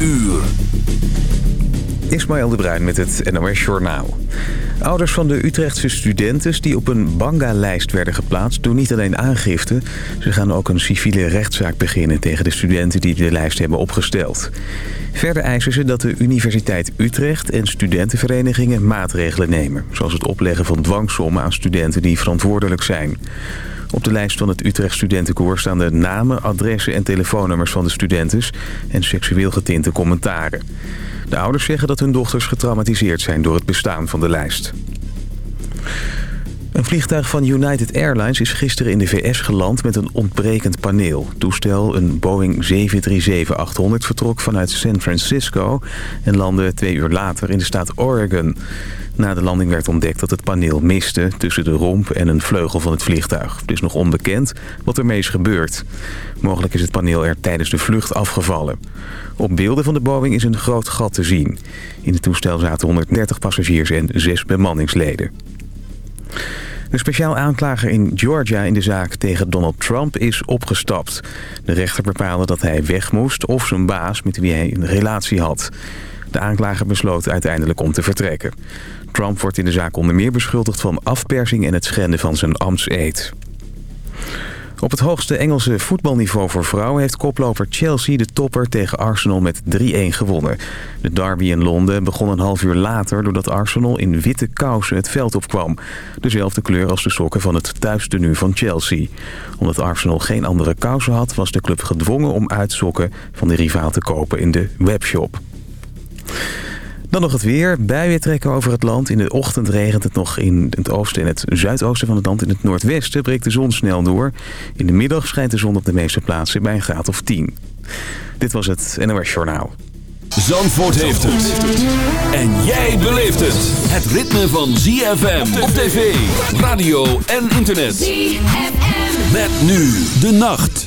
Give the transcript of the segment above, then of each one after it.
uur. Ismaël de Bruin met het NOS Journaal. Ouders van de Utrechtse studenten die op een banga-lijst werden geplaatst... doen niet alleen aangifte, ze gaan ook een civiele rechtszaak beginnen... tegen de studenten die de lijst hebben opgesteld. Verder eisen ze dat de Universiteit Utrecht en studentenverenigingen maatregelen nemen... zoals het opleggen van dwangsommen aan studenten die verantwoordelijk zijn... Op de lijst van het Utrecht Studentenkoor staan de namen, adressen en telefoonnummers van de studenten en seksueel getinte commentaren. De ouders zeggen dat hun dochters getraumatiseerd zijn door het bestaan van de lijst. Een vliegtuig van United Airlines is gisteren in de VS geland met een ontbrekend paneel. toestel, een Boeing 737-800, vertrok vanuit San Francisco... en landde twee uur later in de staat Oregon. Na de landing werd ontdekt dat het paneel miste tussen de romp en een vleugel van het vliegtuig. Het is nog onbekend wat ermee is gebeurd. Mogelijk is het paneel er tijdens de vlucht afgevallen. Op beelden van de Boeing is een groot gat te zien. In het toestel zaten 130 passagiers en 6 bemanningsleden. De speciaal aanklager in Georgia in de zaak tegen Donald Trump is opgestapt. De rechter bepaalde dat hij weg moest of zijn baas met wie hij een relatie had. De aanklager besloot uiteindelijk om te vertrekken. Trump wordt in de zaak onder meer beschuldigd van afpersing en het schenden van zijn ambtseed. Op het hoogste Engelse voetbalniveau voor vrouwen heeft koploper Chelsea de topper tegen Arsenal met 3-1 gewonnen. De derby in Londen begon een half uur later doordat Arsenal in witte kousen het veld opkwam. Dezelfde kleur als de sokken van het thuistenu van Chelsea. Omdat Arsenal geen andere kousen had was de club gedwongen om uitsokken van de rivaal te kopen in de webshop. Dan nog het weer. Buien trekken over het land. In de ochtend regent het nog in het oosten en het zuidoosten van het land. In het noordwesten breekt de zon snel door. In de middag schijnt de zon op de meeste plaatsen bij een graad of 10. Dit was het NOS Journaal. Zandvoort heeft het. En jij beleeft het. Het ritme van ZFM op tv, radio en internet. ZFM. Met nu de nacht.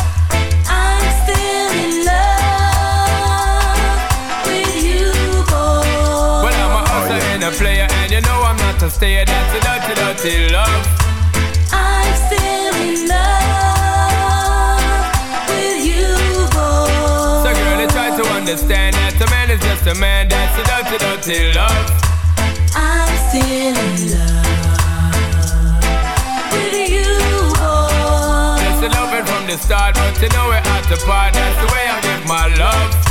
A player, and you know I'm not a stayer. That's a dirty, dirty love. I'm still in love with you, boy. So, girl, they try to understand that a man is just a man. That's a dirty, dirty love. I'm still in love with you, boy. That's the loving from the start, but you know we're at the part. That's the way I give my love.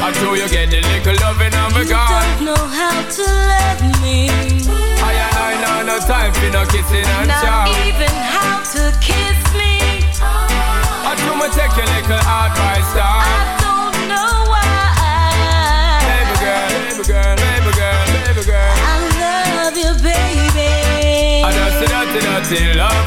I know you get the little loving of a You don't know how to love me. I and I know no time for no kissing and Not chow. even how to kiss me. I do me take your little advice I down. don't know why. Baby girl, baby girl, baby girl, baby girl. I love you, baby. I just a dirty, dirty love.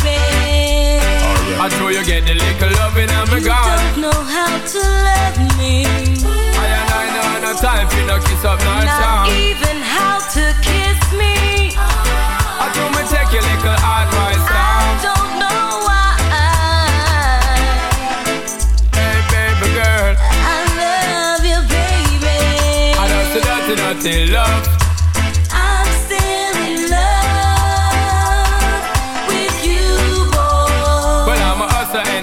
I know you get the little loving and me You don't know how to love me. I and I know no time for no kiss up, no Not even how to kiss me. I do me take your little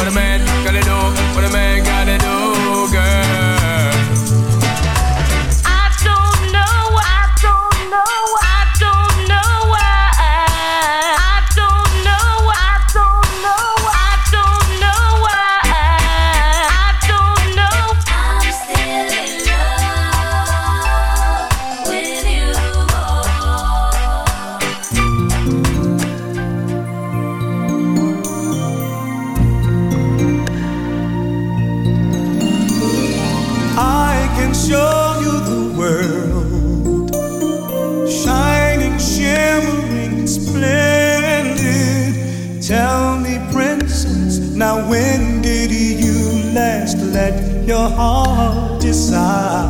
What a man your heart decide?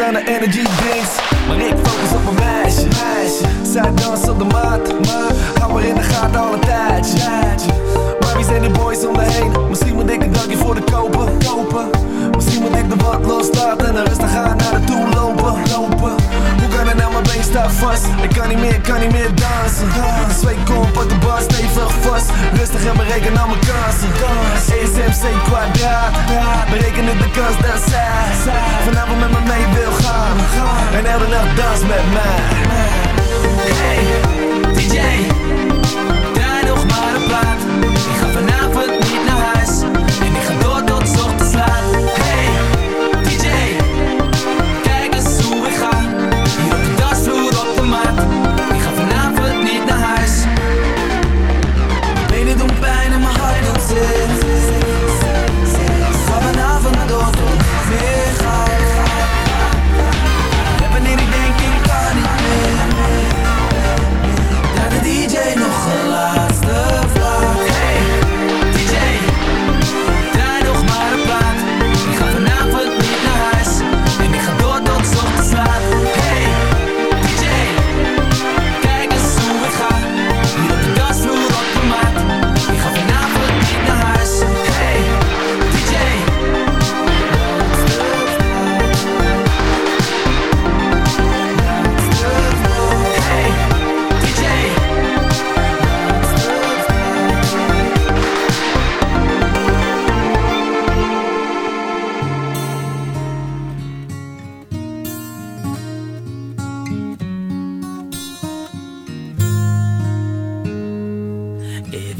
Aan de energy drinks Maar ik focus op mijn meisje, meisje. Zij danst op de mat Maar hou maar in de gaten al een tijdje Maar wie zijn die boys om me heen? Misschien moet ik een dankje voor de kopen, kopen moet ik de wat loslaten En dan rustig gaan naar de toe lopen, lopen. Hoe kan het nou, mijn been staat vast? Ik kan niet meer, kan niet meer dansen. De zweet komt op de bar stevig vast. Rustig en bereken al mijn kansen. ESMC kwadraat. Berekenen de kans dat zij Vanavond met me mee wil gaan. En elke nacht dans met mij. Hey, DJ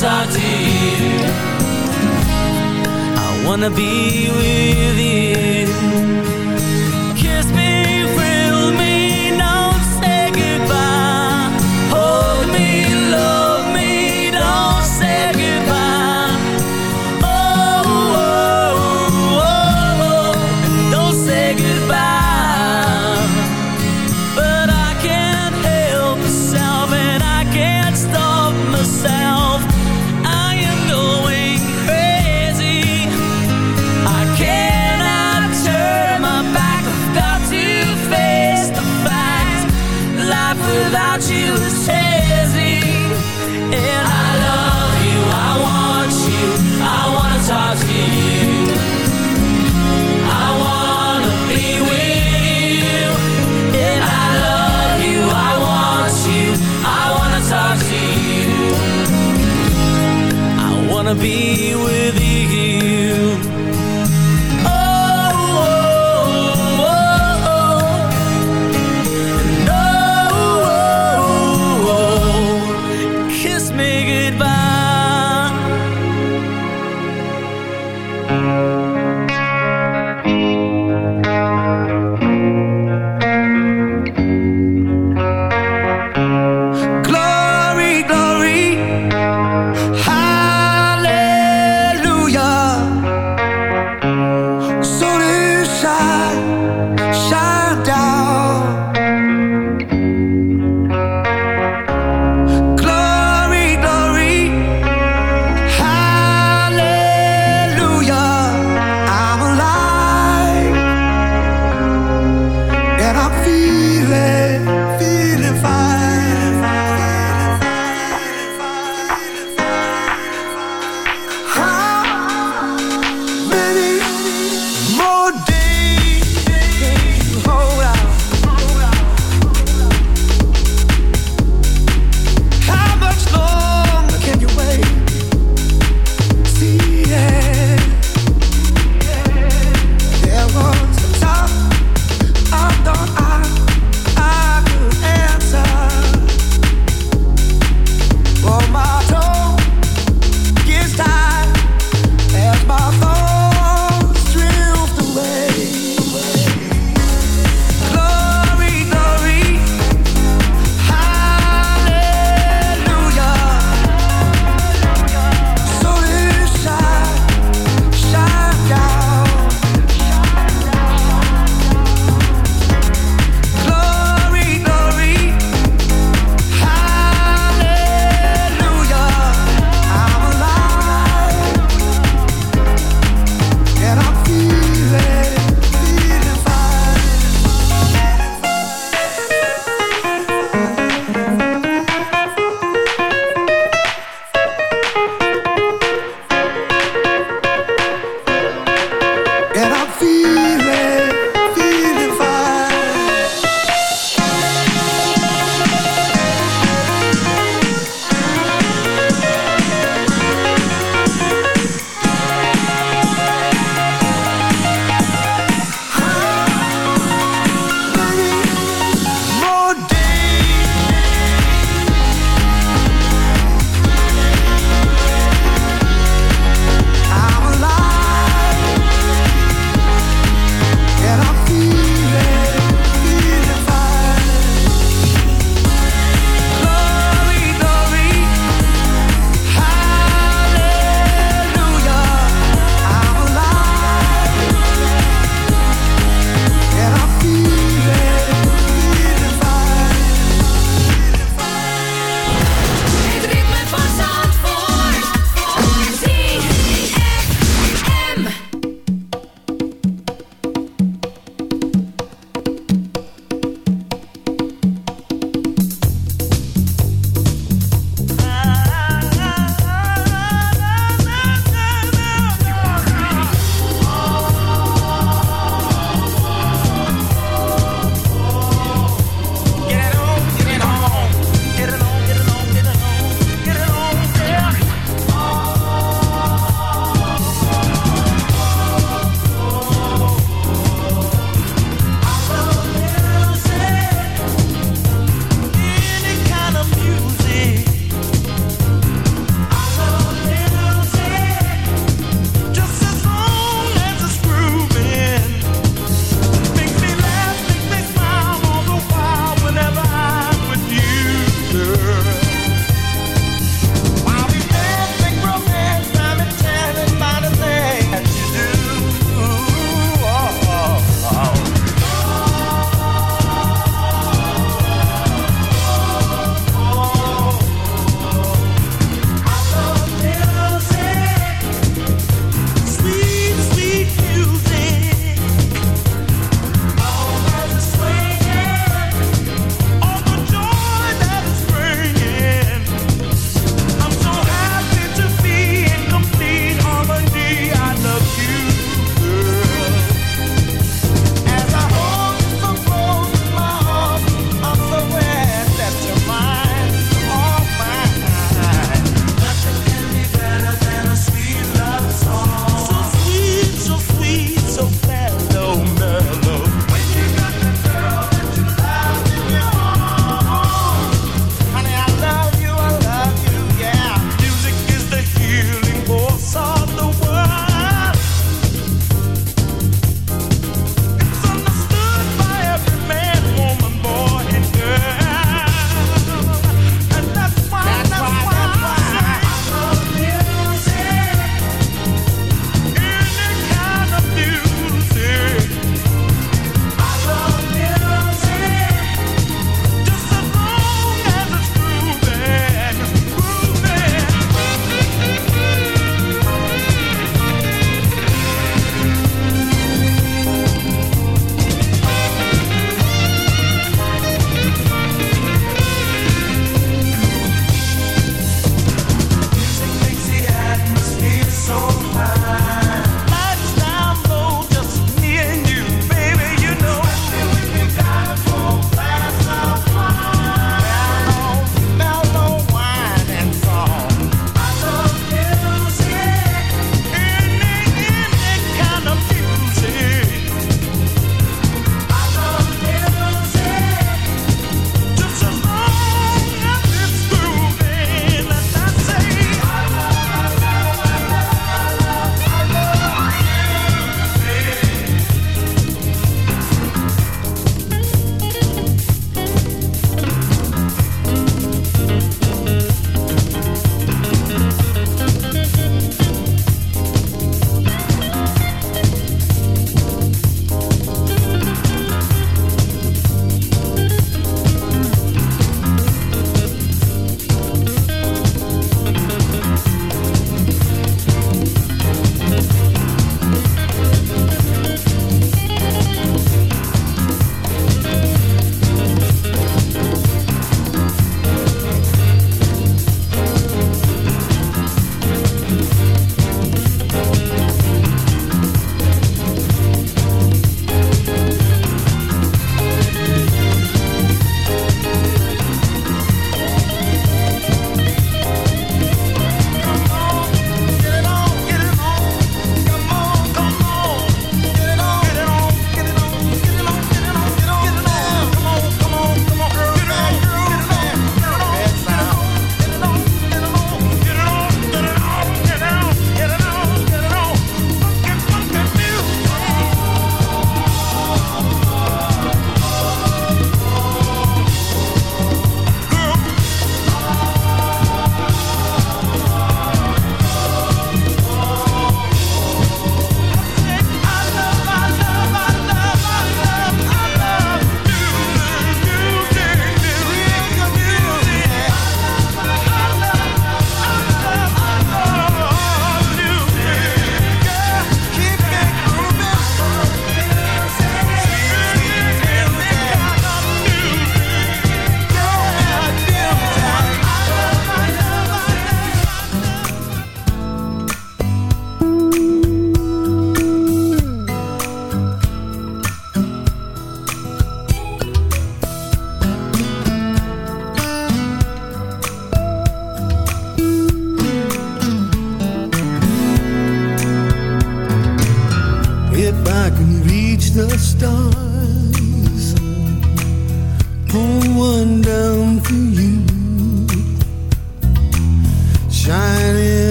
Talk. I wanna be with you.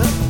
Be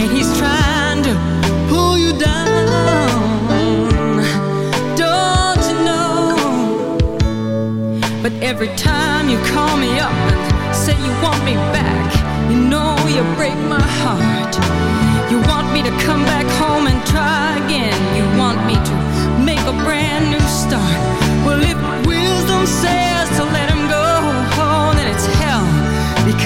and he's trying to pull you down. Don't you know? But every time you call me up and say you want me back, you know you break my heart. You want me to come back home and try again. You want me to make a brand new start. Well, if wisdom says to let him